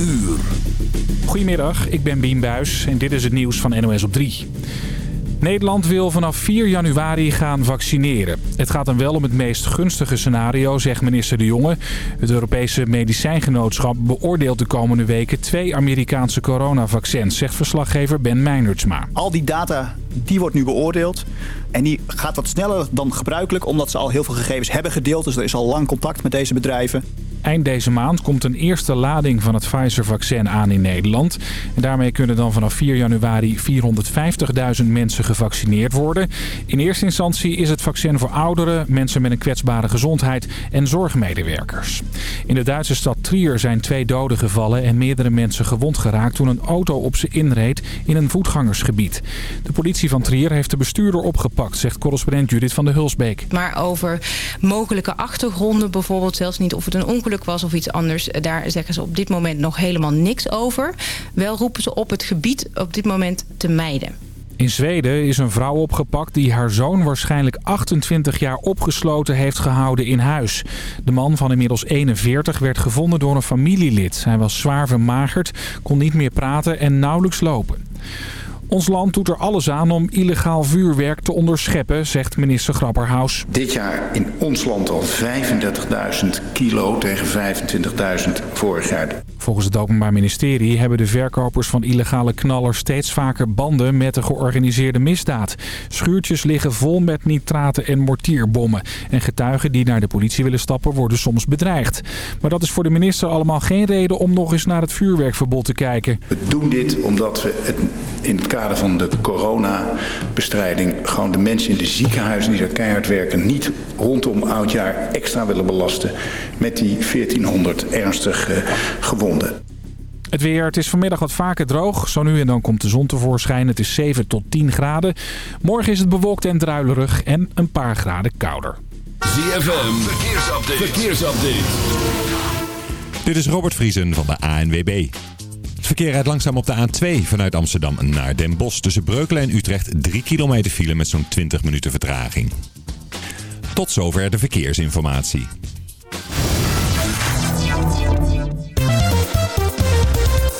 uur. Goedemiddag, ik ben Bien Buis en dit is het nieuws van NOS op 3. Nederland wil vanaf 4 januari gaan vaccineren. Het gaat dan wel om het meest gunstige scenario, zegt minister De Jonge. Het Europese Medicijngenootschap beoordeelt de komende weken twee Amerikaanse coronavaccins, zegt verslaggever Ben Meinertsma. Al die data die wordt nu beoordeeld. En die gaat wat sneller dan gebruikelijk, omdat ze al heel veel gegevens hebben gedeeld. Dus er is al lang contact met deze bedrijven. Eind deze maand komt een eerste lading van het Pfizer-vaccin aan in Nederland. En daarmee kunnen dan vanaf 4 januari 450.000 mensen gevaccineerd worden. In eerste instantie is het vaccin voor ouderen, mensen met een kwetsbare gezondheid en zorgmedewerkers. In de Duitse stad Trier zijn twee doden gevallen en meerdere mensen gewond geraakt toen een auto op ze inreed in een voetgangersgebied. De politie van Trier heeft de bestuurder opgepakt, zegt correspondent Judith van de Hulsbeek. Maar over mogelijke achtergronden bijvoorbeeld, zelfs niet of het een ongeluk was of iets anders... daar zeggen ze op dit moment nog helemaal niks over. Wel roepen ze op het gebied op dit moment te mijden. In Zweden is een vrouw opgepakt die haar zoon waarschijnlijk 28 jaar opgesloten heeft gehouden in huis. De man van inmiddels 41 werd gevonden door een familielid. Hij was zwaar vermagerd, kon niet meer praten en nauwelijks lopen. Ons land doet er alles aan om illegaal vuurwerk te onderscheppen, zegt minister Grapperhaus. Dit jaar in ons land al 35.000 kilo tegen 25.000 vorig jaar. Volgens het Openbaar Ministerie hebben de verkopers van illegale knallers steeds vaker banden met de georganiseerde misdaad. Schuurtjes liggen vol met nitraten en mortierbommen. En getuigen die naar de politie willen stappen worden soms bedreigd. Maar dat is voor de minister allemaal geen reden om nog eens naar het vuurwerkverbod te kijken. We doen dit omdat we het in het kader van de coronabestrijding gewoon de mensen in de ziekenhuizen die daar keihard werken niet rondom oudjaar extra willen belasten met die 1400 ernstig gewonden. Het weer, het is vanmiddag wat vaker droog. Zo nu en dan komt de zon tevoorschijn. Het is 7 tot 10 graden. Morgen is het bewolkt en druilerig en een paar graden kouder. ZFM, verkeersupdate. verkeersupdate. Dit is Robert Vriesen van de ANWB. Het verkeer rijdt langzaam op de A2 vanuit Amsterdam naar Den Bosch. Tussen Breukelen en Utrecht 3 kilometer file met zo'n 20 minuten vertraging. Tot zover de verkeersinformatie.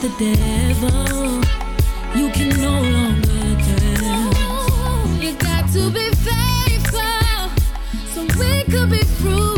The devil, you can no longer tell. You got to be faithful so we could be fruitful.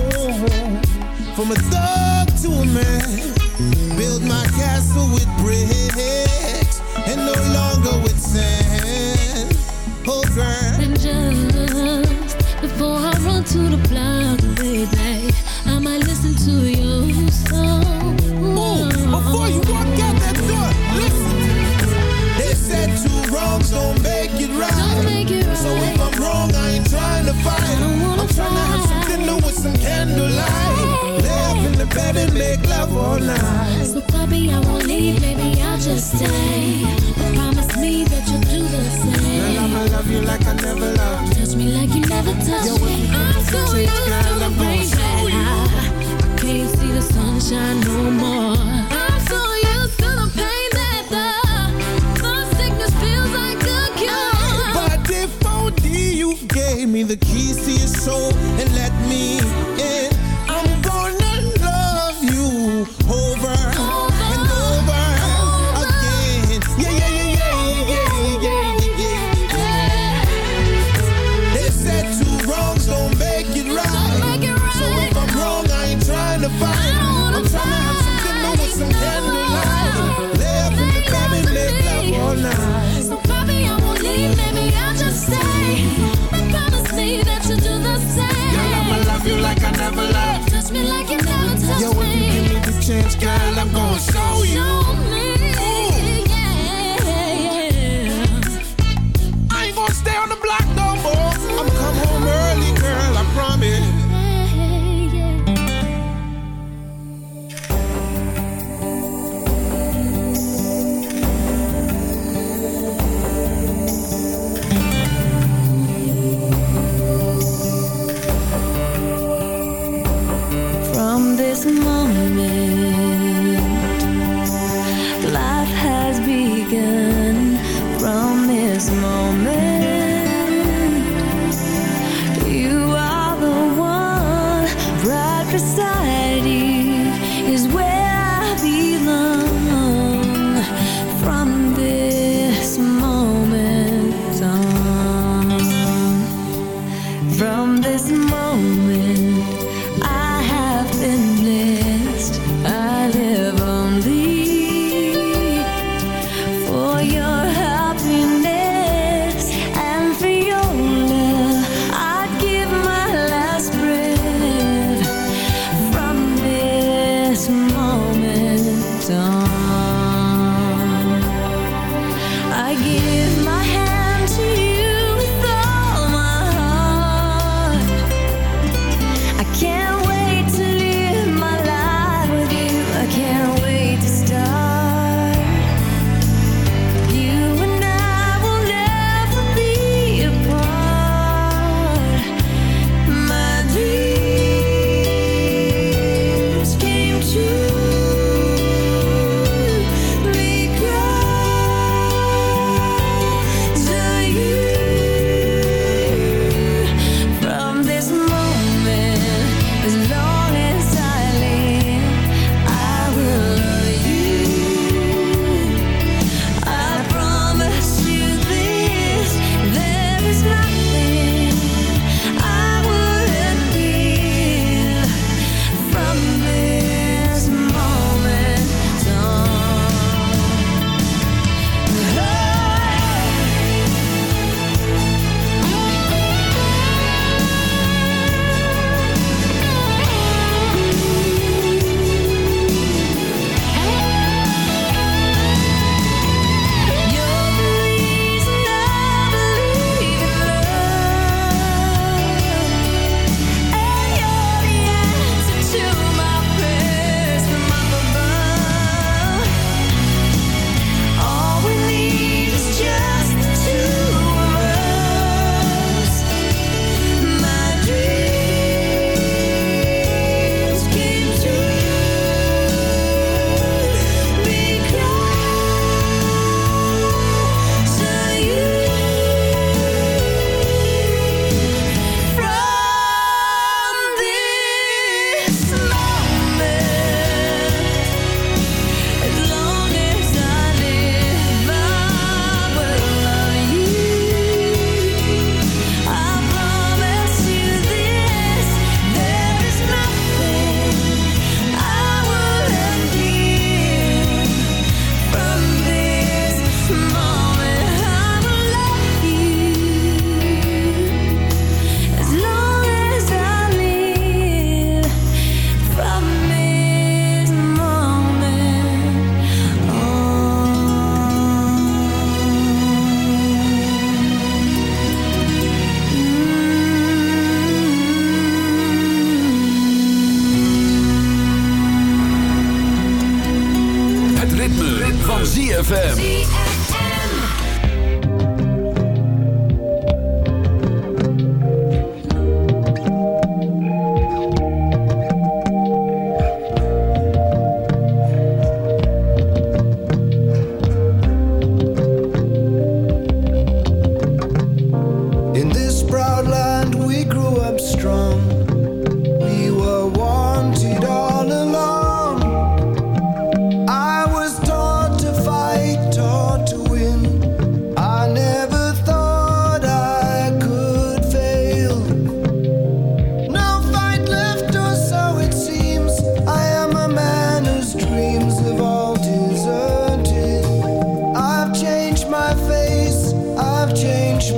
from a thug to a man. Build my castle with bricks and no longer with sand. Oh, girl. And just before I run to the block, baby, in the bed and make love all night. So puppy, I won't leave, maybe I'll just stay. But promise me that you'll do the same. Girl, I'ma love you like I never loved. Touch me like you never touched me. I'm so used to the rain I can't see the sunshine no more.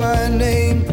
My name,